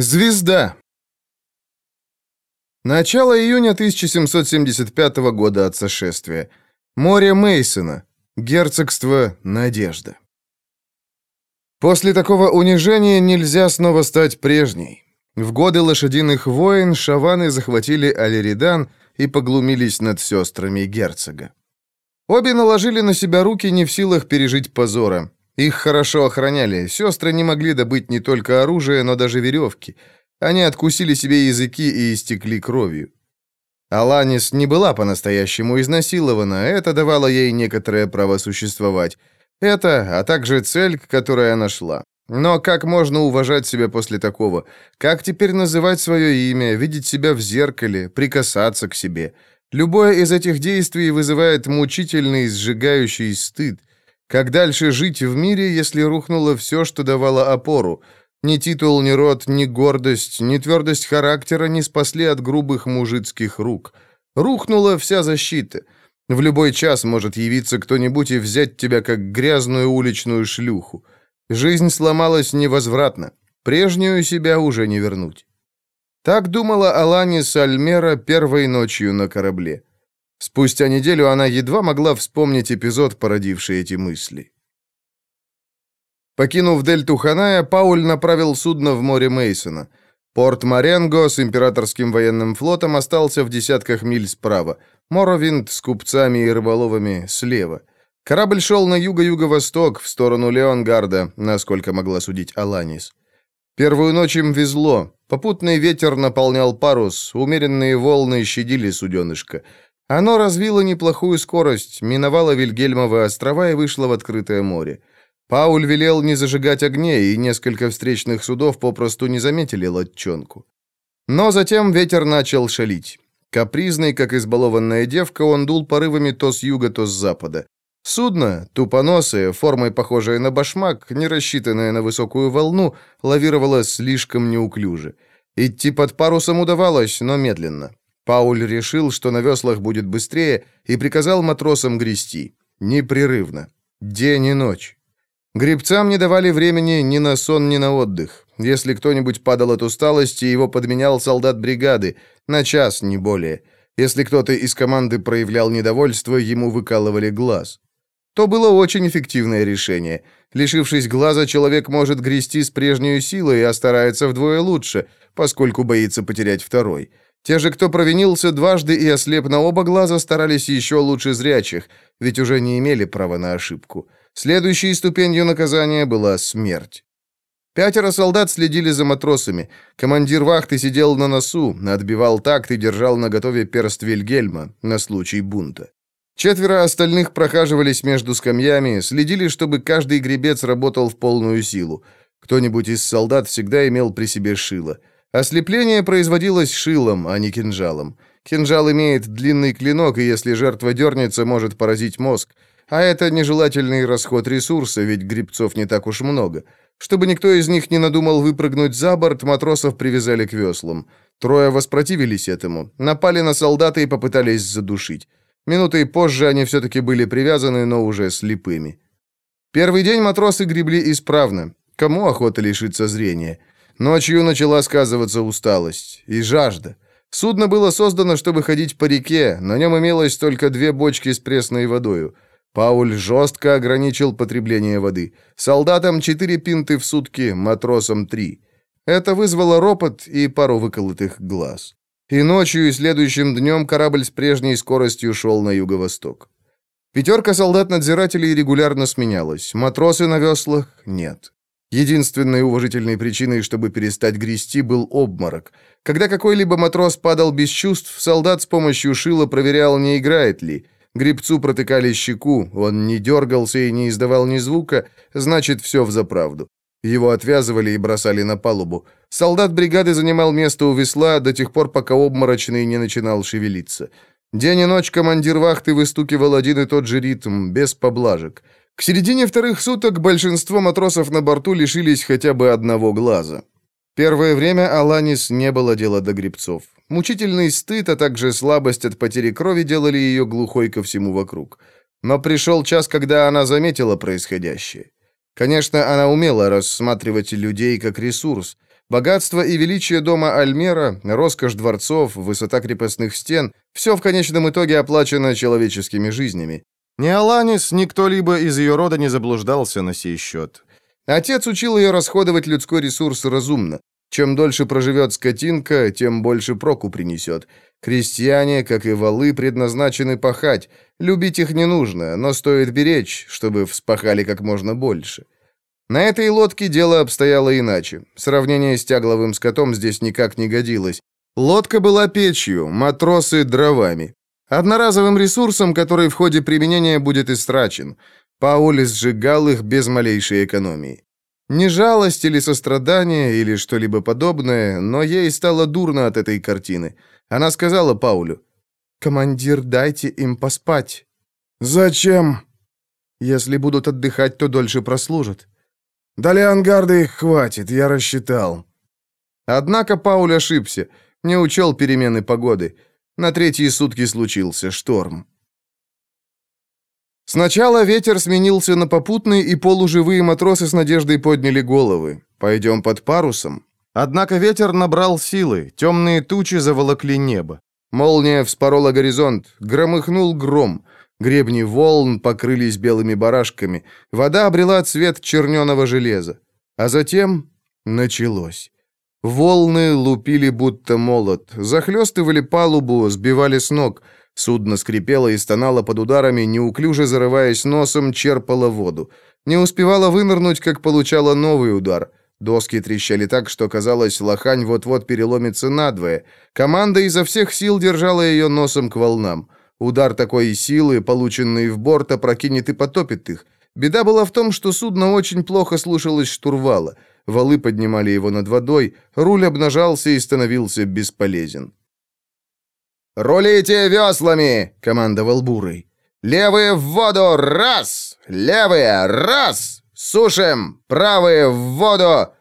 Звезда. Начало июня 1775 года от сошествия. Море Мейсона. Герцогство Надежда. После такого унижения нельзя снова стать прежней. В годы лошадиных войн шаваны захватили Алеридан и поглумились над сестрами герцога. Обе наложили на себя руки не в силах пережить позора. Их хорошо охраняли. Сестры не могли добыть не только оружие, но даже веревки. Они откусили себе языки и истекли кровью. Аланис не была по-настоящему изнасилована, это давало ей некоторое право существовать. Это, а также цель, к которой она шла. Но как можно уважать себя после такого? Как теперь называть свое имя, видеть себя в зеркале, прикасаться к себе? Любое из этих действий вызывает мучительный, сжигающий стыд. Как дальше жить в мире, если рухнуло все, что давало опору? Ни титул, ни род, ни гордость, ни твердость характера не спасли от грубых мужицких рук. Рухнула вся защита. В любой час может явиться кто-нибудь и взять тебя как грязную уличную шлюху. Жизнь сломалась невозвратно. Прежнюю себя уже не вернуть. Так думала Аланис Альмера первой ночью на корабле. Спустя неделю она едва могла вспомнить эпизод, породивший эти мысли. Покинув дельту Ханая, Пауль направил судно в море Мейсона. Порт Маренго с императорским военным флотом остался в десятках миль справа. Моровинд с купцами и рыболовами слева. Корабль шел на юго-юго-восток, в сторону Леонгарда, насколько могла судить Аланис. Первую ночь им везло. Попутный ветер наполнял парус, умеренные волны щадили суденышко. Оно развило неплохую скорость, миновало Вильгельмовы острова и вышло в открытое море. Пауль велел не зажигать огней, и несколько встречных судов попросту не заметили лодчонку. Но затем ветер начал шалить. Капризный, как избалованная девка, он дул порывами то с юга, то с запада. Судно, тупоносое, формой похожее на башмак, не рассчитанное на высокую волну, лавировало слишком неуклюже. Идти под парусом удавалось, но медленно. Пауль решил, что на веслах будет быстрее, и приказал матросам грести. Непрерывно. День и ночь. Гребцам не давали времени ни на сон, ни на отдых. Если кто-нибудь падал от усталости, его подменял солдат бригады, на час, не более. Если кто-то из команды проявлял недовольство, ему выкалывали глаз. То было очень эффективное решение. Лишившись глаза, человек может грести с прежней силой, а старается вдвое лучше, поскольку боится потерять второй. Те же, кто провинился дважды и ослеп на оба глаза, старались еще лучше зрячих, ведь уже не имели права на ошибку. Следующей ступенью наказания была смерть. Пятеро солдат следили за матросами. Командир вахты сидел на носу, отбивал такт и держал наготове перст Вильгельма на случай бунта. Четверо остальных прохаживались между скамьями, следили, чтобы каждый гребец работал в полную силу. Кто-нибудь из солдат всегда имел при себе шило. Ослепление производилось шилом, а не кинжалом. Кинжал имеет длинный клинок, и если жертва дернется, может поразить мозг. А это нежелательный расход ресурса, ведь грибцов не так уж много. Чтобы никто из них не надумал выпрыгнуть за борт, матросов привязали к веслам. Трое воспротивились этому, напали на солдата и попытались задушить. Минутой позже они все-таки были привязаны, но уже слепыми. Первый день матросы гребли исправно. Кому охота лишиться зрения? Ночью начала сказываться усталость и жажда. Судно было создано, чтобы ходить по реке, на нем имелось только две бочки с пресной водой. Пауль жестко ограничил потребление воды. Солдатам четыре пинты в сутки, матросам три. Это вызвало ропот и пару выколотых глаз. И ночью, и следующим днем корабль с прежней скоростью шел на юго-восток. Пятерка солдат-надзирателей регулярно сменялась. Матросы на веслах — нет. Единственной уважительной причиной, чтобы перестать грести, был обморок. Когда какой-либо матрос падал без чувств, солдат с помощью шила проверял, не играет ли. Гребцу протыкали щеку, он не дергался и не издавал ни звука, значит, все взаправду. Его отвязывали и бросали на палубу. Солдат бригады занимал место у весла до тех пор, пока обморочный не начинал шевелиться. День и ночь командир вахты выстукивал один и тот же ритм, без поблажек. К середине вторых суток большинство матросов на борту лишились хотя бы одного глаза. Первое время Аланис не было дела до грибцов. Мучительный стыд, а также слабость от потери крови делали ее глухой ко всему вокруг. Но пришел час, когда она заметила происходящее. Конечно, она умела рассматривать людей как ресурс. Богатство и величие дома Альмера, роскошь дворцов, высота крепостных стен – все в конечном итоге оплачено человеческими жизнями. Ни Аланис, ни кто-либо из ее рода не заблуждался на сей счет. Отец учил ее расходовать людской ресурс разумно. Чем дольше проживет скотинка, тем больше проку принесет. Крестьяне, как и валы, предназначены пахать. Любить их не нужно, но стоит беречь, чтобы вспахали как можно больше. На этой лодке дело обстояло иначе. Сравнение с тягловым скотом здесь никак не годилось. Лодка была печью, матросы — дровами. Одноразовым ресурсом, который в ходе применения будет истрачен. Пауль сжигал их без малейшей экономии. Не жалость или сострадание, или что-либо подобное, но ей стало дурно от этой картины. Она сказала Паулю, «Командир, дайте им поспать». «Зачем?» «Если будут отдыхать, то дольше прослужат». «Да Леонгарда их хватит, я рассчитал». Однако Пауль ошибся, не учел перемены погоды. На третьи сутки случился шторм. Сначала ветер сменился на попутный, и полуживые матросы с надеждой подняли головы. «Пойдем под парусом». Однако ветер набрал силы, темные тучи заволокли небо. Молния вспорола горизонт, громыхнул гром. Гребни волн покрылись белыми барашками. Вода обрела цвет черненого железа. А затем началось. Волны лупили будто молот, захлестывали палубу, сбивали с ног — Судно скрипело и стонало под ударами, неуклюже зарываясь носом, черпало воду. Не успевало вынырнуть, как получало новый удар. Доски трещали так, что казалось, лохань вот-вот переломится надвое. Команда изо всех сил держала ее носом к волнам. Удар такой силы, полученный в борт, опрокинет и потопит их. Беда была в том, что судно очень плохо слушалось штурвала. Валы поднимали его над водой, руль обнажался и становился бесполезен. «Рулите веслами!» — командовал Бурый. «Левые в воду! Раз! Левые! Раз! Сушим! Правые в воду!»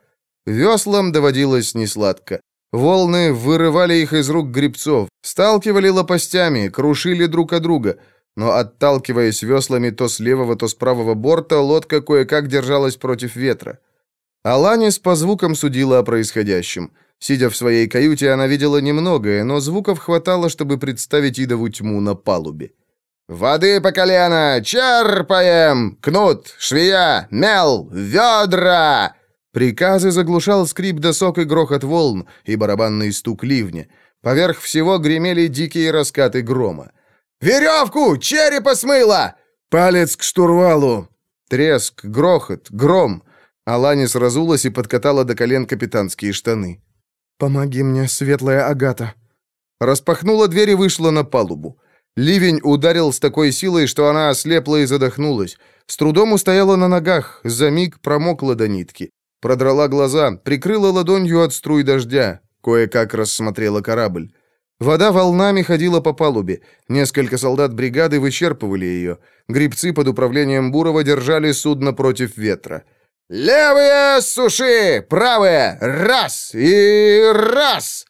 Веслам доводилось несладко. Волны вырывали их из рук грибцов, сталкивали лопастями, крушили друг от друга. Но, отталкиваясь веслами то с левого, то с правого борта, лодка кое-как держалась против ветра. Аланис по звукам судила о происходящем — Сидя в своей каюте, она видела немногое, но звуков хватало, чтобы представить идову тьму на палубе. «Воды по колено! Черпаем! Кнут! Швея! Мел! Ведра!» Приказы заглушал скрип досок и грохот волн и барабанный стук ливня. Поверх всего гремели дикие раскаты грома. «Веревку! Черепа смыло!» «Палец к штурвалу!» Треск, грохот, гром. Аланис разулась и подкатала до колен капитанские штаны. «Помоги мне, светлая Агата!» Распахнула дверь и вышла на палубу. Ливень ударил с такой силой, что она ослепла и задохнулась. С трудом устояла на ногах, за миг промокла до нитки. Продрала глаза, прикрыла ладонью от струй дождя. Кое-как рассмотрела корабль. Вода волнами ходила по палубе. Несколько солдат бригады вычерпывали ее. Грибцы под управлением Бурова держали судно против ветра. «Левые суши! Правые! Раз! И раз!»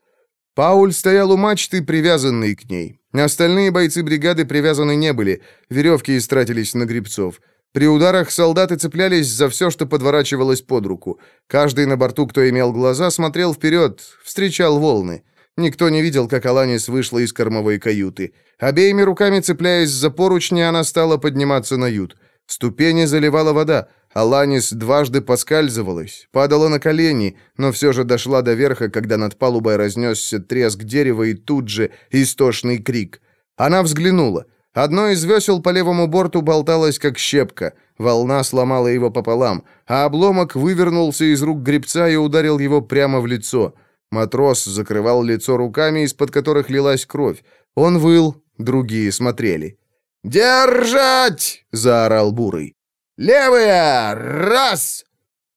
Пауль стоял у мачты, привязанный к ней. Остальные бойцы бригады привязаны не были, веревки истратились на грибцов. При ударах солдаты цеплялись за все, что подворачивалось под руку. Каждый на борту, кто имел глаза, смотрел вперед, встречал волны. Никто не видел, как Аланис вышла из кормовой каюты. Обеими руками цепляясь за поручни, она стала подниматься на ют. Ступени заливала вода. Аланис дважды поскальзывалась, падала на колени, но все же дошла до верха, когда над палубой разнесся треск дерева и тут же истошный крик. Она взглянула. Одно из весел по левому борту болталось, как щепка. Волна сломала его пополам, а обломок вывернулся из рук гребца и ударил его прямо в лицо. Матрос закрывал лицо руками, из-под которых лилась кровь. Он выл, другие смотрели. «Держать!» — заорал Бурый. «Левые! Раз!»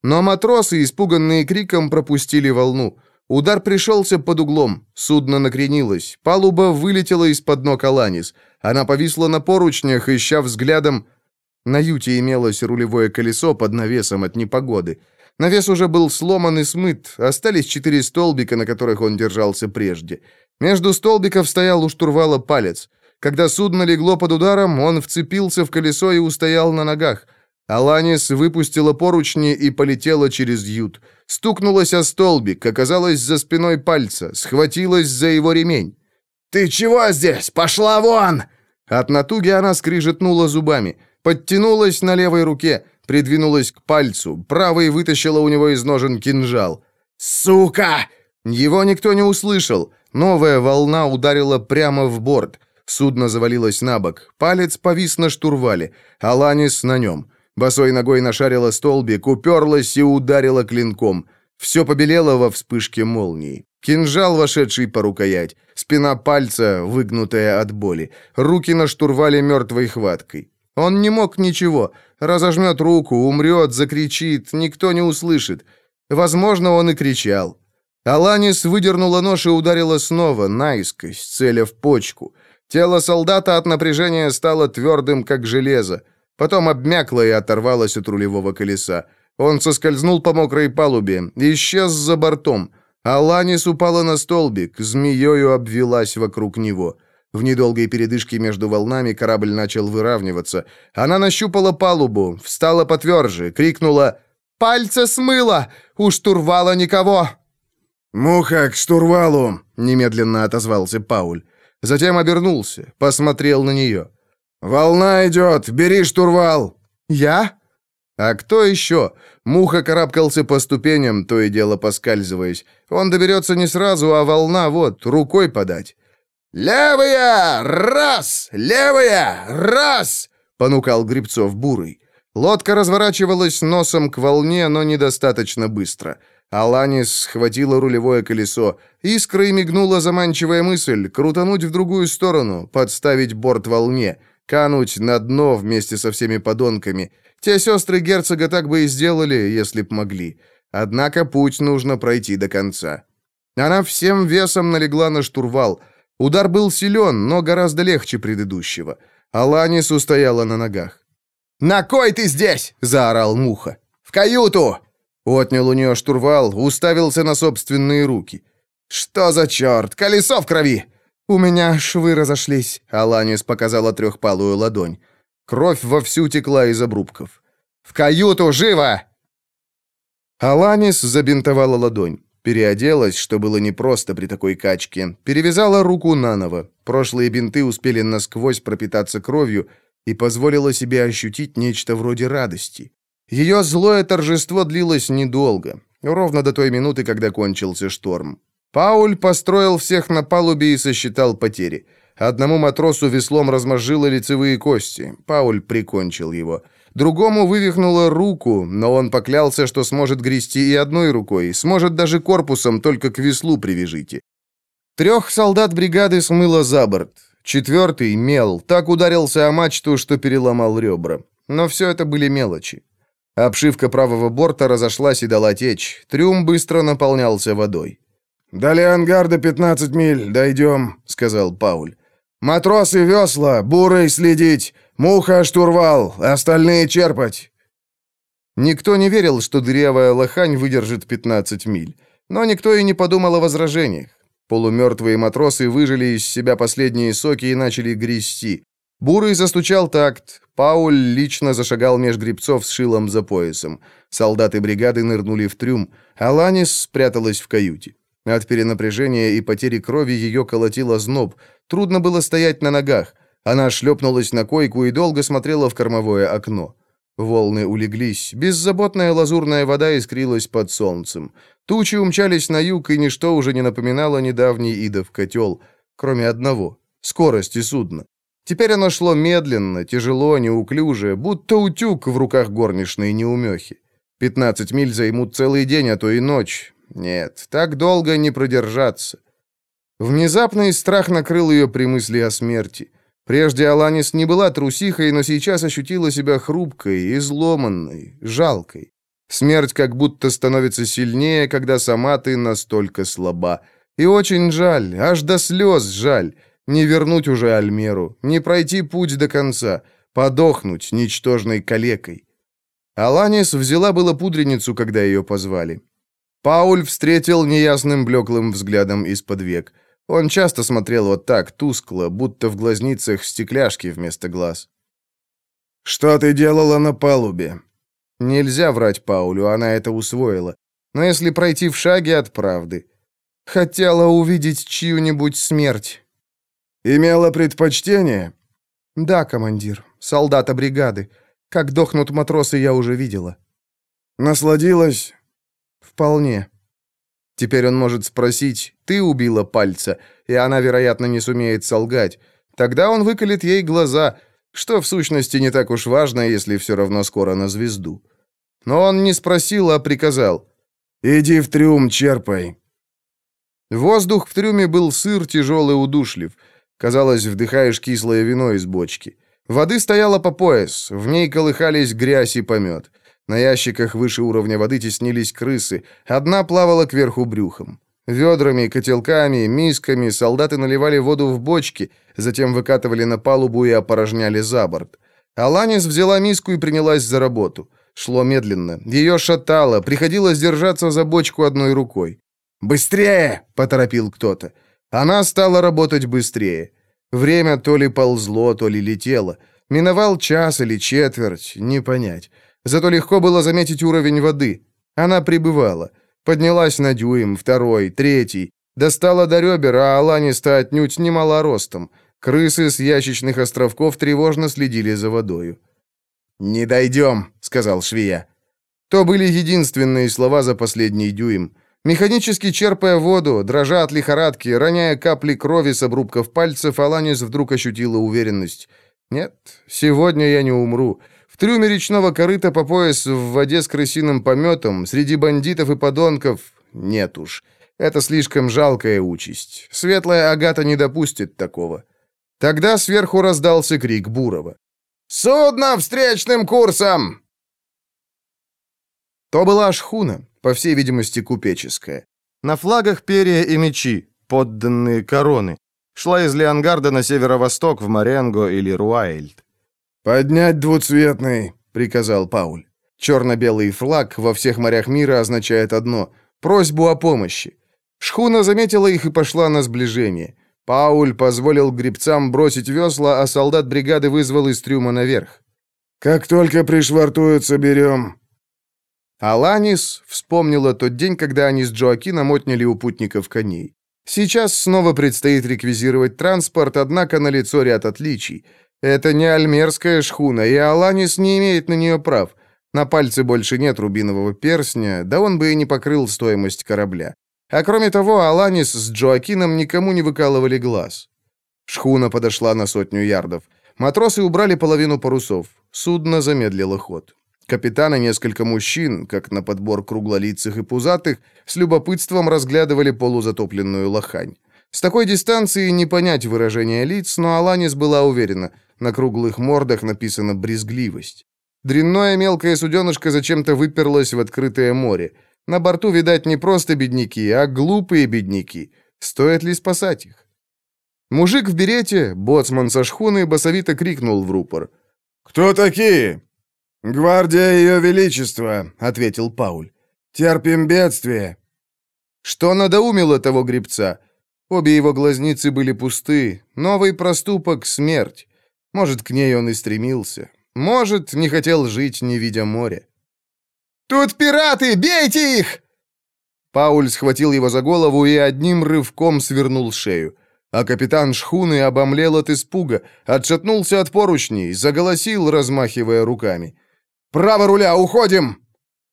Но матросы, испуганные криком, пропустили волну. Удар пришелся под углом. Судно накренилось. Палуба вылетела из-под ног Аланис. Она повисла на поручнях, ища взглядом... На юте имелось рулевое колесо под навесом от непогоды. Навес уже был сломан и смыт. Остались четыре столбика, на которых он держался прежде. Между столбиков стоял у штурвала палец. Когда судно легло под ударом, он вцепился в колесо и устоял на ногах — Аланис выпустила поручни и полетела через ют. Стукнулась о столбик, оказалась за спиной пальца, схватилась за его ремень. «Ты чего здесь? Пошла вон!» От натуги она скрижетнула зубами, подтянулась на левой руке, придвинулась к пальцу, правой вытащила у него из ножен кинжал. «Сука!» Его никто не услышал. Новая волна ударила прямо в борт. Судно завалилось на бок. Палец повис на штурвале. Аланис на нем. Босой ногой нашарила столбик, уперлась и ударила клинком. Все побелело во вспышке молнии. Кинжал, вошедший по рукоять. Спина пальца, выгнутая от боли. Руки на штурвале мертвой хваткой. Он не мог ничего. Разожмет руку, умрет, закричит, никто не услышит. Возможно, он и кричал. Аланис выдернула нож и ударила снова, наискось, целя в почку. Тело солдата от напряжения стало твердым, как железо. Потом обмякло и оторвалось от рулевого колеса. Он соскользнул по мокрой палубе, исчез за бортом. Аланис упала на столбик, змеёю обвелась вокруг него. В недолгой передышке между волнами корабль начал выравниваться. Она нащупала палубу, встала потверже, крикнула «Пальца смыло! У штурвала никого!» «Муха к штурвалу!» — немедленно отозвался Пауль. Затем обернулся, посмотрел на нее. «Волна идет! Бери штурвал!» «Я?» А кто еще? Муха карабкался по ступеням, то и дело поскальзываясь. Он доберется не сразу, а волна вот, рукой подать. «Левая! Раз! Левая! Раз!» — понукал Грибцов бурый. Лодка разворачивалась носом к волне, но недостаточно быстро. Аланис схватила рулевое колесо. Искрой мигнула заманчивая мысль — крутануть в другую сторону, подставить борт волне, кануть на дно вместе со всеми подонками. Те сестры герцога так бы и сделали, если б могли. Однако путь нужно пройти до конца. Она всем весом налегла на штурвал. Удар был силен, но гораздо легче предыдущего. Аланис устояла на ногах. «На кой ты здесь?» — заорал Муха. «В каюту!» Отнял у нее штурвал, уставился на собственные руки. «Что за черт? Колесо в крови!» «У меня швы разошлись», — Аланис показала трехпалую ладонь. Кровь вовсю текла из обрубков. «В каюту, живо!» Аланис забинтовала ладонь. Переоделась, что было непросто при такой качке. Перевязала руку наново. Прошлые бинты успели насквозь пропитаться кровью и позволила себе ощутить нечто вроде радости. Ее злое торжество длилось недолго, ровно до той минуты, когда кончился шторм. Пауль построил всех на палубе и сосчитал потери. Одному матросу веслом размозжило лицевые кости. Пауль прикончил его. Другому вывихнуло руку, но он поклялся, что сможет грести и одной рукой, сможет даже корпусом, только к веслу привяжите. Трех солдат бригады смыло за борт. Четвертый, мел, так ударился о мачту, что переломал ребра. Но все это были мелочи. Обшивка правого борта разошлась и дала течь. Трюм быстро наполнялся водой. «До Леонгарда 15 миль, дойдем», — сказал Пауль. «Матросы весла, бурой следить, муха штурвал, остальные черпать». Никто не верил, что дырявая лохань выдержит 15 миль. Но никто и не подумал о возражениях. Полумертвые матросы выжили из себя последние соки и начали грести. Бурый застучал такт. Пауль лично зашагал меж грибцов с шилом за поясом. Солдаты бригады нырнули в трюм. Аланис спряталась в каюте. От перенапряжения и потери крови ее колотило зноб. Трудно было стоять на ногах. Она шлепнулась на койку и долго смотрела в кормовое окно. Волны улеглись. Беззаботная лазурная вода искрилась под солнцем. Тучи умчались на юг, и ничто уже не напоминало недавний идов котел, кроме одного — скорости судна. Теперь оно шло медленно, тяжело, неуклюже, будто утюг в руках горничной неумехи. Пятнадцать миль займут целый день, а то и ночь. Нет, так долго не продержаться. Внезапный страх накрыл ее при мысли о смерти. Прежде Аланис не была трусихой, но сейчас ощутила себя хрупкой, изломанной, жалкой. Смерть как будто становится сильнее, когда сама ты настолько слаба. И очень жаль, аж до слез жаль, не вернуть уже Альмеру, не пройти путь до конца, подохнуть ничтожной калекой. Аланис взяла было пудреницу, когда ее позвали. Пауль встретил неясным блеклым взглядом из-под век. Он часто смотрел вот так, тускло, будто в глазницах стекляшки вместо глаз. «Что ты делала на палубе?» Нельзя врать Паулю, она это усвоила. Но если пройти в шаге от правды... Хотела увидеть чью-нибудь смерть. «Имела предпочтение?» «Да, командир. Солдата бригады. Как дохнут матросы, я уже видела». «Насладилась?» «Вполне». Теперь он может спросить, «Ты убила пальца?» И она, вероятно, не сумеет солгать. Тогда он выколет ей глаза, что в сущности не так уж важно, если все равно скоро на звезду. Но он не спросил, а приказал. «Иди в трюм, черпай». Воздух в трюме был сыр, тяжелый, удушлив. Казалось, вдыхаешь кислое вино из бочки. Воды стояло по пояс, в ней колыхались грязь и помет. На ящиках выше уровня воды теснились крысы, одна плавала кверху брюхом. Ведрами, котелками, мисками солдаты наливали воду в бочки, затем выкатывали на палубу и опорожняли за борт. Аланис взяла миску и принялась за работу. Шло медленно. Ее шатало, приходилось держаться за бочку одной рукой. «Быстрее!» — поторопил кто-то. Она стала работать быстрее. Время то ли ползло, то ли летело. Миновал час или четверть, не понять. Зато легко было заметить уровень воды. Она прибывала. Поднялась на дюйм, второй, третий. Достала до ребер, а Аланиста отнюдь не мала ростом. Крысы с ящичных островков тревожно следили за водою. «Не дойдем», — сказал швея. То были единственные слова за последний дюйм. Механически черпая воду, дрожа от лихорадки, роняя капли крови с обрубков пальцев, Аланис вдруг ощутила уверенность. «Нет, сегодня я не умру. Трюме речного корыта по пояс в воде с крысиным пометом, среди бандитов и подонков... Нет уж. Это слишком жалкая участь. Светлая Агата не допустит такого». Тогда сверху раздался крик Бурова. «Судно встречным курсом!» То была шхуна, по всей видимости, купеческая. На флагах перья и мечи, подданные короны. Шла из Леонгарда на северо-восток в Маренго или Руайльд. «Поднять двуцветный», — приказал Пауль. Черно-белый флаг во всех морях мира означает одно — просьбу о помощи. Шхуна заметила их и пошла на сближение. Пауль позволил гребцам бросить весла, а солдат бригады вызвал из трюма наверх. «Как только пришвартуются, берем». Аланис вспомнила тот день, когда они с Джоакином отняли у путников коней. Сейчас снова предстоит реквизировать транспорт, однако на лицо ряд отличий. Это не альмерская шхуна, и Аланис не имеет на нее прав. На пальце больше нет рубинового перстня, да он бы и не покрыл стоимость корабля. А кроме того, Аланис с Джоакином никому не выкалывали глаз. Шхуна подошла на сотню ярдов. Матросы убрали половину парусов. Судно замедлило ход. Капитан и несколько мужчин, как на подбор круглолицых и пузатых, с любопытством разглядывали полузатопленную лохань. С такой дистанции не понять выражение лиц, но Аланис была уверена, на круглых мордах написана «брезгливость». Дрянное мелкое суденышко зачем-то выперлось в открытое море. На борту, видать, не просто бедняки, а глупые бедняки. Стоит ли спасать их? Мужик в берете, боцман со шхуны, басовито крикнул в рупор. «Кто такие?» «Гвардия Ее Величества», — ответил Пауль. «Терпим бедствие». Что надоумило того гребца? Обе его глазницы были пусты. Новый проступок — смерть. Может, к ней он и стремился. Может, не хотел жить, не видя моря. «Тут пираты! Бейте их!» Пауль схватил его за голову и одним рывком свернул шею. А капитан шхуны обомлел от испуга, отшатнулся от поручней, заголосил, размахивая руками. «Право руля, уходим!»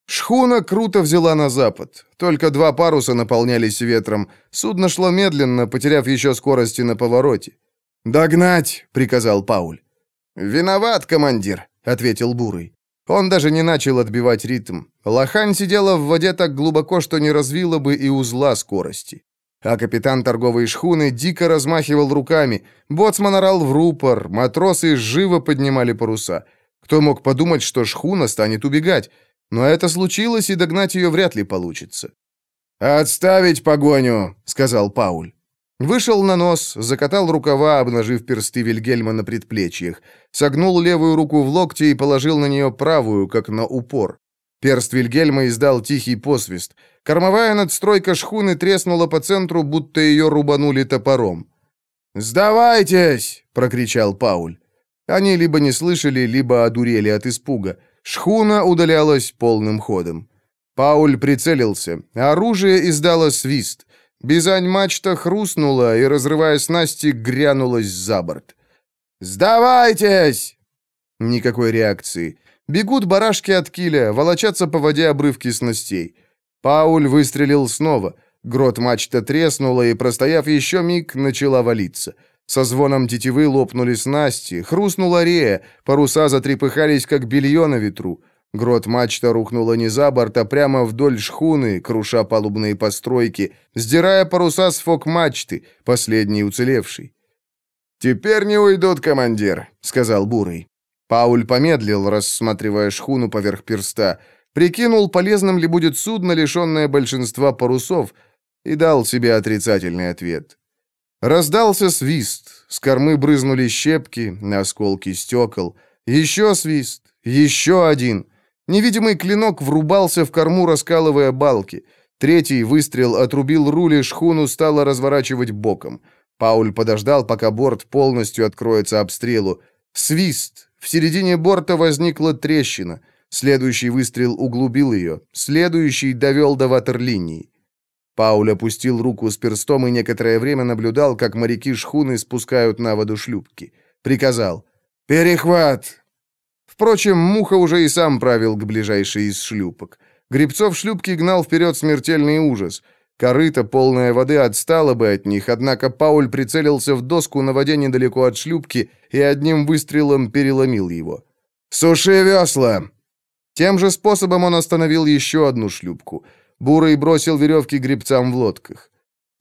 Шхуна круто взяла на запад. Только два паруса наполнялись ветром. Судно шло медленно, потеряв еще скорости на повороте. «Догнать!» — приказал Пауль. «Виноват, командир», — ответил Бурый. Он даже не начал отбивать ритм. Лохань сидела в воде так глубоко, что не развила бы и узла скорости. А капитан торговой шхуны дико размахивал руками. Боцман орал в рупор, матросы живо поднимали паруса. Кто мог подумать, что шхуна станет убегать? Но это случилось, и догнать ее вряд ли получится. «Отставить погоню», — сказал Пауль. Вышел на нос, закатал рукава, обнажив персты Вильгельма на предплечьях, согнул левую руку в локте и положил на нее правую, как на упор. Перст Вильгельма издал тихий посвист. Кормовая надстройка шхуны треснула по центру, будто ее рубанули топором. «Сдавайтесь!» — прокричал Пауль. Они либо не слышали, либо одурели от испуга. Шхуна удалялась полным ходом. Пауль прицелился. Оружие издало свист. Бизань-мачта хрустнула и, разрывая снасти, грянулась за борт. «Сдавайтесь!» Никакой реакции. Бегут барашки от киля, волочатся по воде обрывки снастей. Пауль выстрелил снова. Грот мачта треснула и, простояв еще миг, начала валиться. Со звоном тетивы лопнули снасти, хрустнула рея, паруса затрепыхались, как белье на ветру. Грот мачта рухнула не за борт, а прямо вдоль шхуны, круша палубные постройки, сдирая паруса с фок мачты, последний уцелевший. «Теперь не уйдут, командир», — сказал Бурый. Пауль помедлил, рассматривая шхуну поверх перста, прикинул, полезным ли будет судно, лишенное большинства парусов, и дал себе отрицательный ответ. Раздался свист, с кормы брызнули щепки, осколки стекол. Еще свист, еще один. Невидимый клинок врубался в корму, раскалывая балки. Третий выстрел отрубил руль, и шхуну стало разворачивать боком. Пауль подождал, пока борт полностью откроется обстрелу. Свист. В середине борта возникла трещина. Следующий выстрел углубил ее. Следующий довел до ватерлинии. Пауль опустил руку с перстом и некоторое время наблюдал, как моряки шхуны спускают на воду шлюпки. Приказал «Перехват!». Впрочем, Муха уже и сам правил к ближайшей из шлюпок. Гребцов шлюпки гнал вперед смертельный ужас. Корыто, полная воды, отстала бы от них, однако Пауль прицелился в доску на воде недалеко от шлюпки и одним выстрелом переломил его. «Суши весла!» Тем же способом он остановил еще одну шлюпку — Бурый бросил веревки гребцам в лодках.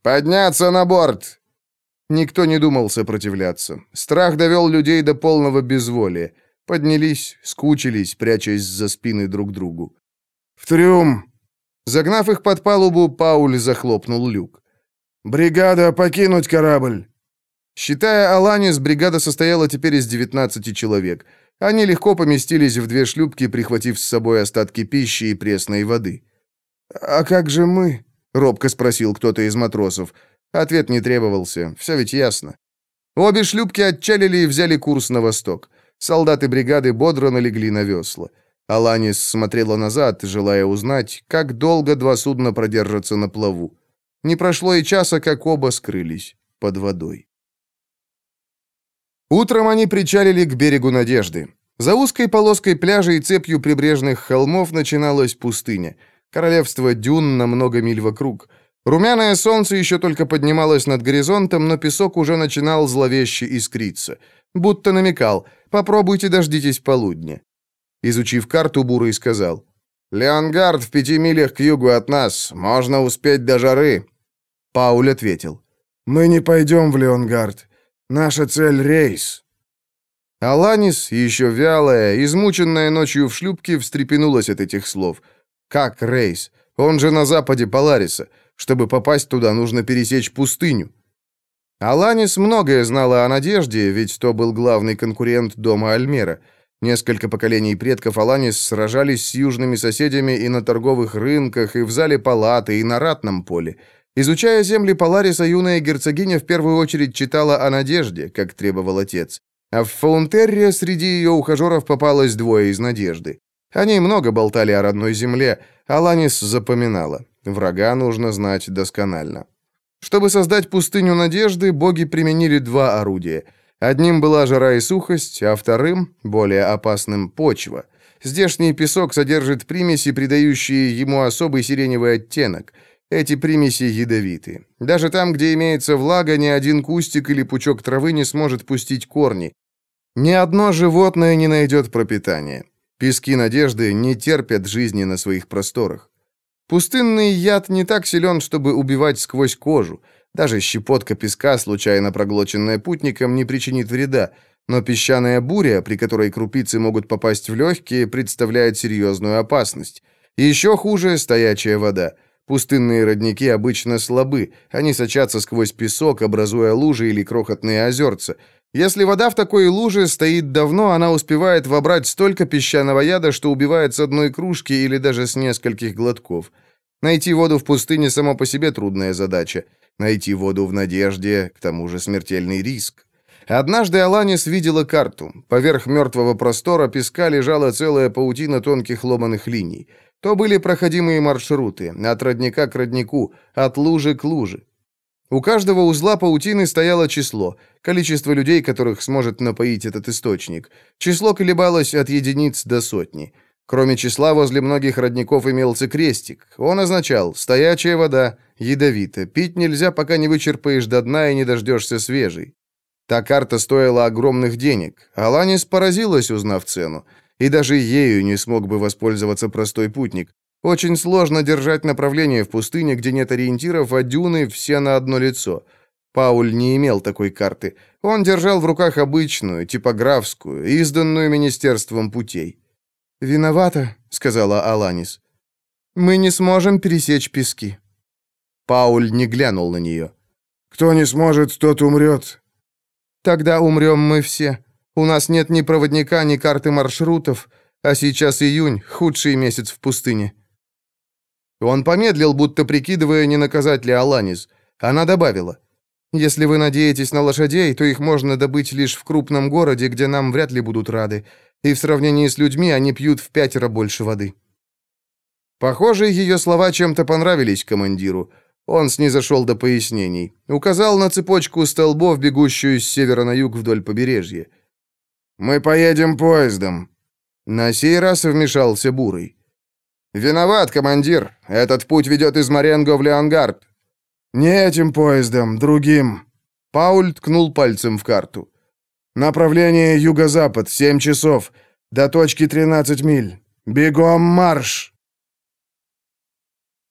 «Подняться на борт!» Никто не думал сопротивляться. Страх довел людей до полного безволия. Поднялись, скучились, прячась за спины друг другу. «В трюм!» Загнав их под палубу, Пауль захлопнул люк. «Бригада, покинуть корабль!» Считая Аланис, бригада состояла теперь из 19 человек. Они легко поместились в две шлюпки, прихватив с собой остатки пищи и пресной воды. «А как же мы?» — робко спросил кто-то из матросов. Ответ не требовался, все ведь ясно. Обе шлюпки отчалили и взяли курс на восток. Солдаты бригады бодро налегли на весла. Аланис смотрела назад, желая узнать, как долго два судна продержатся на плаву. Не прошло и часа, как оба скрылись под водой. Утром они причалили к берегу Надежды. За узкой полоской пляжа и цепью прибрежных холмов начиналась пустыня — Королевство дюн на много миль вокруг. Румяное солнце еще только поднималось над горизонтом, но песок уже начинал зловеще искриться. Будто намекал «попробуйте дождитесь полудня». Изучив карту, Бурый сказал «Леонгард в пяти милях к югу от нас. Можно успеть до жары». Пауль ответил «Мы не пойдем в Леонгард. Наша цель — рейс». Аланис, еще вялая, измученная ночью в шлюпке, встрепенулась от этих слов — как рейс? Он же на западе Полариса. Чтобы попасть туда, нужно пересечь пустыню. Аланис многое знала о Надежде, ведь то был главный конкурент дома Альмера. Несколько поколений предков Аланис сражались с южными соседями и на торговых рынках, и в зале палаты, и на ратном поле. Изучая земли Полариса, юная герцогиня в первую очередь читала о Надежде, как требовал отец. А в Фаунтерре среди ее ухажеров попалось двое из Надежды. Они много болтали о родной земле, а Ланис запоминала. Врага нужно знать досконально. Чтобы создать пустыню надежды, боги применили два орудия. Одним была жара и сухость, а вторым, более опасным, почва. Здешний песок содержит примеси, придающие ему особый сиреневый оттенок. Эти примеси ядовиты. Даже там, где имеется влага, ни один кустик или пучок травы не сможет пустить корни. Ни одно животное не найдет пропитания. Пески надежды не терпят жизни на своих просторах. Пустынный яд не так силен, чтобы убивать сквозь кожу. Даже щепотка песка, случайно проглоченная путником, не причинит вреда. Но песчаная буря, при которой крупицы могут попасть в легкие, представляет серьезную опасность. Еще хуже – стоячая вода. Пустынные родники обычно слабы, они сочатся сквозь песок, образуя лужи или крохотные озерца – если вода в такой луже стоит давно, она успевает вобрать столько песчаного яда, что убивает с одной кружки или даже с нескольких глотков. Найти воду в пустыне само по себе трудная задача. Найти воду в надежде, к тому же смертельный риск. Однажды Аланис видела карту. Поверх мертвого простора песка лежала целая паутина тонких ломаных линий. То были проходимые маршруты, от родника к роднику, от лужи к луже. У каждого узла паутины стояло число, количество людей, которых сможет напоить этот источник. Число колебалось от единиц до сотни. Кроме числа, возле многих родников имелся крестик. Он означал «стоячая вода, ядовита, пить нельзя, пока не вычерпаешь до дна и не дождешься свежей». Та карта стоила огромных денег. Аланис поразилась, узнав цену. И даже ею не смог бы воспользоваться простой путник. Очень сложно держать направление в пустыне, где нет ориентиров, а дюны все на одно лицо. Пауль не имел такой карты. Он держал в руках обычную, типографскую, изданную Министерством путей. «Виновата», — сказала Аланис. «Мы не сможем пересечь пески». Пауль не глянул на нее. «Кто не сможет, тот умрет». «Тогда умрем мы все. У нас нет ни проводника, ни карты маршрутов, а сейчас июнь, худший месяц в пустыне». Он помедлил, будто прикидывая, не наказать ли Аланис. Она добавила. «Если вы надеетесь на лошадей, то их можно добыть лишь в крупном городе, где нам вряд ли будут рады и в сравнении с людьми они пьют в пятеро больше воды. Похоже, ее слова чем-то понравились командиру. Он снизошел до пояснений. Указал на цепочку столбов, бегущую с севера на юг вдоль побережья. «Мы поедем поездом». На сей раз вмешался Бурый. «Виноват, командир. Этот путь ведет из Маренго в Леонгард». «Не этим поездом, другим». Пауль ткнул пальцем в карту. Направление юго-запад, 7 часов. До точки 13 миль. Бегом марш!»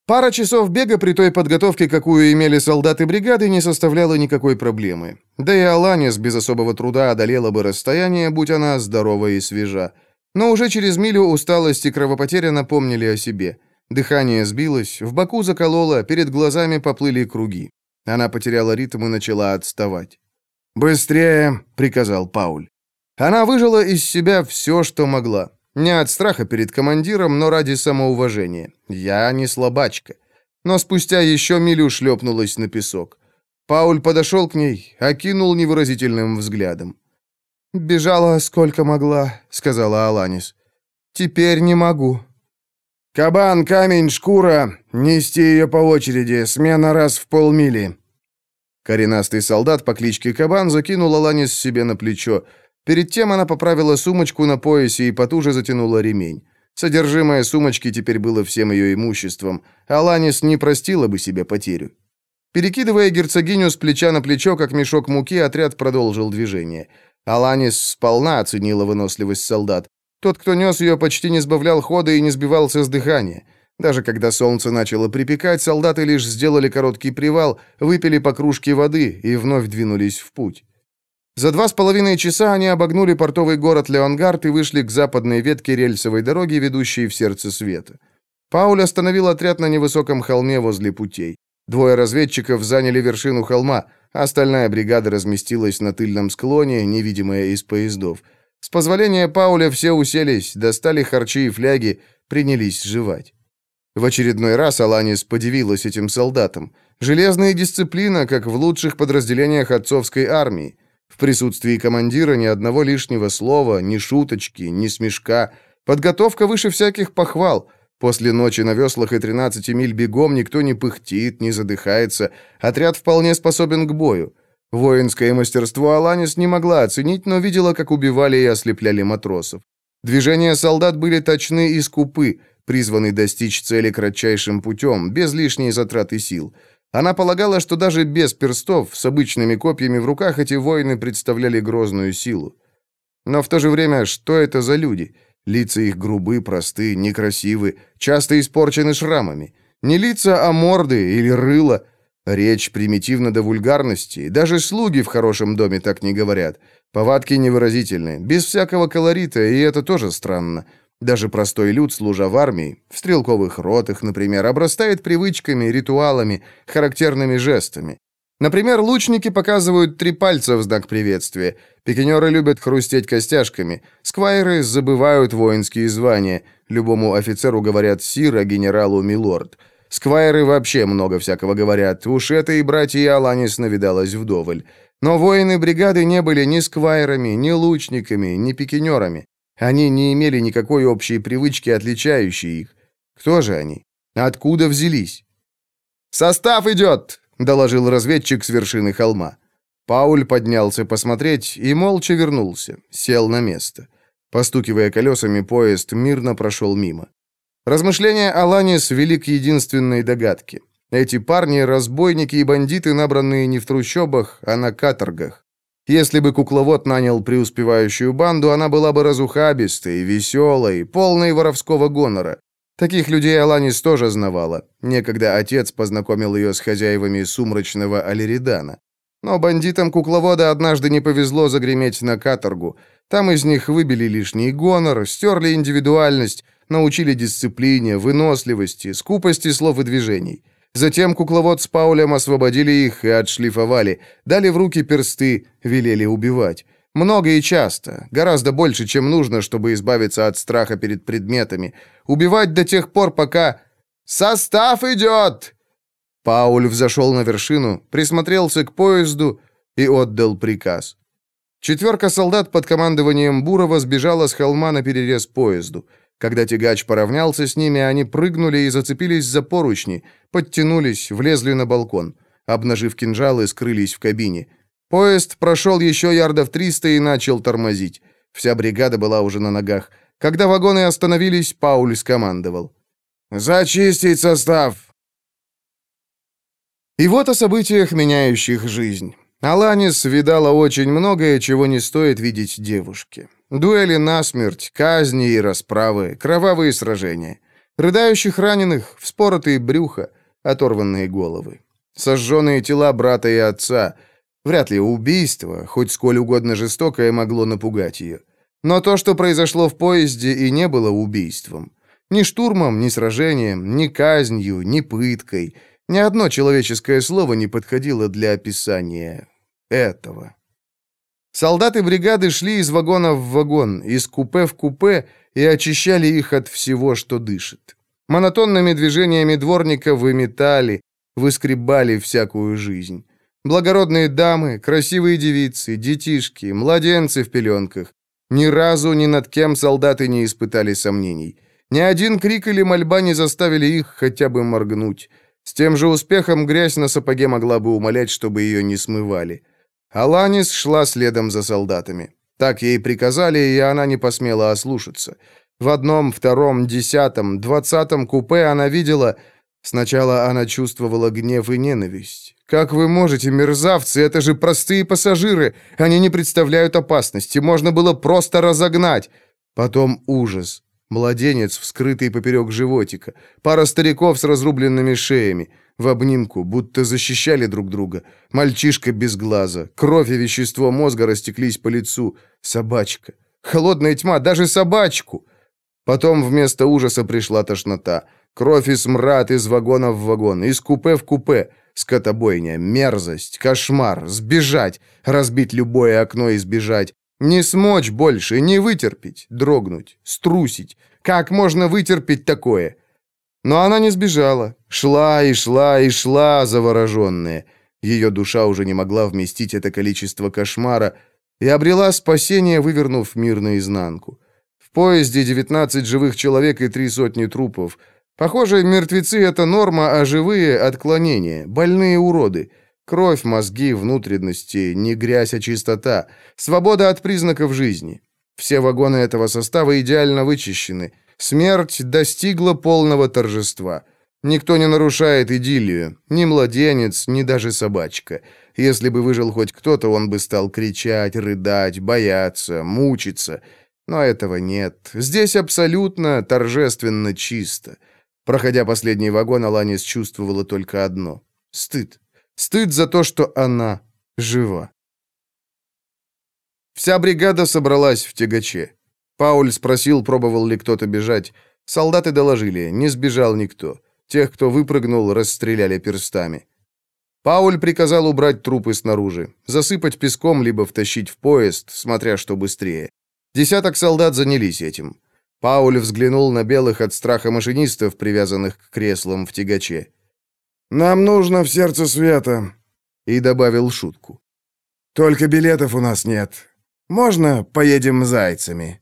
Пара часов бега при той подготовке, какую имели солдаты бригады, не составляла никакой проблемы. Да и Аланис без особого труда одолела бы расстояние, будь она здорова и свежа. Но уже через милю усталость и кровопотеря напомнили о себе. Дыхание сбилось, в боку закололо, перед глазами поплыли круги. Она потеряла ритм и начала отставать. «Быстрее!» — приказал Пауль. Она выжила из себя все, что могла. Не от страха перед командиром, но ради самоуважения. Я не слабачка. Но спустя еще милю шлепнулась на песок. Пауль подошел к ней, окинул невыразительным взглядом. «Бежала сколько могла», — сказала Аланис. «Теперь не могу». «Кабан, камень, шкура. Нести ее по очереди. Смена раз в полмили». Коренастый солдат по кличке Кабан закинул Аланис себе на плечо. Перед тем она поправила сумочку на поясе и потуже затянула ремень. Содержимое сумочки теперь было всем ее имуществом. Аланис не простила бы себе потерю. Перекидывая герцогиню с плеча на плечо, как мешок муки, отряд продолжил движение. Аланис сполна оценила выносливость солдат. Тот, кто нес ее, почти не сбавлял хода и не сбивался с дыхания. Даже когда солнце начало припекать, солдаты лишь сделали короткий привал, выпили по кружке воды и вновь двинулись в путь. За два с половиной часа они обогнули портовый город Леонгард и вышли к западной ветке рельсовой дороги, ведущей в сердце света. Пауль остановил отряд на невысоком холме возле путей. Двое разведчиков заняли вершину холма, а остальная бригада разместилась на тыльном склоне, невидимая из поездов. С позволения Пауля все уселись, достали харчи и фляги, принялись жевать. В очередной раз Аланис подивилась этим солдатам. Железная дисциплина, как в лучших подразделениях отцовской армии. В присутствии командира ни одного лишнего слова, ни шуточки, ни смешка. Подготовка выше всяких похвал. После ночи на веслах и 13 миль бегом никто не пыхтит, не задыхается. Отряд вполне способен к бою. Воинское мастерство Аланис не могла оценить, но видела, как убивали и ослепляли матросов. Движения солдат были точны и скупы, призванный достичь цели кратчайшим путем, без лишней затраты сил. Она полагала, что даже без перстов, с обычными копьями в руках, эти воины представляли грозную силу. Но в то же время, что это за люди? Лица их грубы, просты, некрасивы, часто испорчены шрамами. Не лица, а морды или рыла. Речь примитивна до вульгарности. Даже слуги в хорошем доме так не говорят. Повадки невыразительны, без всякого колорита, и это тоже странно. Даже простой люд, служа в армии, в стрелковых ротах, например, обрастает привычками, ритуалами, характерными жестами. Например, лучники показывают три пальца в знак приветствия, пикинеры любят хрустеть костяшками, сквайры забывают воинские звания, любому офицеру говорят «сир», а генералу «милорд». Сквайры вообще много всякого говорят, уж это и братья Аланис навидалась вдоволь. Но воины бригады не были ни сквайрами, ни лучниками, ни пикинерами. Они не имели никакой общей привычки, отличающей их. Кто же они? Откуда взялись? «Состав идет!» — доложил разведчик с вершины холма. Пауль поднялся посмотреть и молча вернулся, сел на место. Постукивая колесами, поезд мирно прошел мимо. Размышления Аланис вели к единственной догадке. Эти парни — разбойники и бандиты, набранные не в трущобах, а на каторгах. Если бы кукловод нанял преуспевающую банду, она была бы разухабистой, веселой, полной воровского гонора. Таких людей Аланис тоже знавала. Некогда отец познакомил ее с хозяевами сумрачного Алеридана. Но бандитам кукловода однажды не повезло загреметь на каторгу. Там из них выбили лишний гонор, стерли индивидуальность, научили дисциплине, выносливости, скупости слов и движений. Затем кукловод с Паулем освободили их и отшлифовали, дали в руки персты, велели убивать. Много и часто, гораздо больше, чем нужно, чтобы избавиться от страха перед предметами. Убивать до тех пор, пока... «Состав идет!» Пауль взошел на вершину, присмотрелся к поезду и отдал приказ. Четверка солдат под командованием Бурова сбежала с холма на перерез поезду. Когда тягач поравнялся с ними, они прыгнули и зацепились за поручни, подтянулись, влезли на балкон. Обнажив кинжалы, скрылись в кабине. Поезд прошел еще ярдов 300 и начал тормозить. Вся бригада была уже на ногах. Когда вагоны остановились, Пауль скомандовал. «Зачистить состав!» И вот о событиях, меняющих жизнь. Аланис видала очень многое, чего не стоит видеть девушке. Дуэли насмерть, казни и расправы, кровавые сражения. Рыдающих раненых, вспоротые брюха, оторванные головы. Сожженные тела брата и отца. Вряд ли убийство, хоть сколь угодно жестокое, могло напугать ее. Но то, что произошло в поезде, и не было убийством. Ни штурмом, ни сражением, ни казнью, ни пыткой. Ни одно человеческое слово не подходило для описания этого. Солдаты бригады шли из вагона в вагон, из купе в купе и очищали их от всего, что дышит. Монотонными движениями дворника выметали, выскребали всякую жизнь. Благородные дамы, красивые девицы, детишки, младенцы в пеленках. Ни разу ни над кем солдаты не испытали сомнений. Ни один крик или мольба не заставили их хотя бы моргнуть. С тем же успехом грязь на сапоге могла бы умолять, чтобы ее не смывали. Аланис шла следом за солдатами. Так ей приказали, и она не посмела ослушаться. В одном, втором, десятом, двадцатом купе она видела... Сначала она чувствовала гнев и ненависть. «Как вы можете, мерзавцы? Это же простые пассажиры! Они не представляют опасности, можно было просто разогнать!» Потом ужас. Младенец, вскрытый поперек животика. Пара стариков с разрубленными шеями в обнимку, будто защищали друг друга. Мальчишка без глаза. Кровь и вещество мозга растеклись по лицу. Собачка. Холодная тьма, даже собачку. Потом вместо ужаса пришла тошнота. Кровь и смрад из вагона в вагон, из купе в купе. Скотобойня, мерзость, кошмар, сбежать, разбить любое окно и сбежать. Не смочь больше, не вытерпеть, дрогнуть, струсить. Как можно вытерпеть такое? Но она не сбежала. Шла и шла и шла, завороженная. Ее душа уже не могла вместить это количество кошмара и обрела спасение, вывернув мир наизнанку. В поезде 19 живых человек и три сотни трупов. Похоже, мертвецы — это норма, а живые — отклонения, больные уроды. Кровь, мозги, внутренности, не грязь, а чистота. Свобода от признаков жизни. Все вагоны этого состава идеально вычищены — Смерть достигла полного торжества. Никто не нарушает идиллию, ни младенец, ни даже собачка. Если бы выжил хоть кто-то, он бы стал кричать, рыдать, бояться, мучиться. Но этого нет. Здесь абсолютно торжественно чисто. Проходя последний вагон, Аланис чувствовала только одно — стыд. Стыд за то, что она жива. Вся бригада собралась в тягаче. Пауль спросил, пробовал ли кто-то бежать. Солдаты доложили, не сбежал никто. Тех, кто выпрыгнул, расстреляли перстами. Пауль приказал убрать трупы снаружи, засыпать песком, либо втащить в поезд, смотря что быстрее. Десяток солдат занялись этим. Пауль взглянул на белых от страха машинистов, привязанных к креслам в тягаче. «Нам нужно в сердце света», и добавил шутку. Только билетов у нас нет. Можно поедем зайцами?»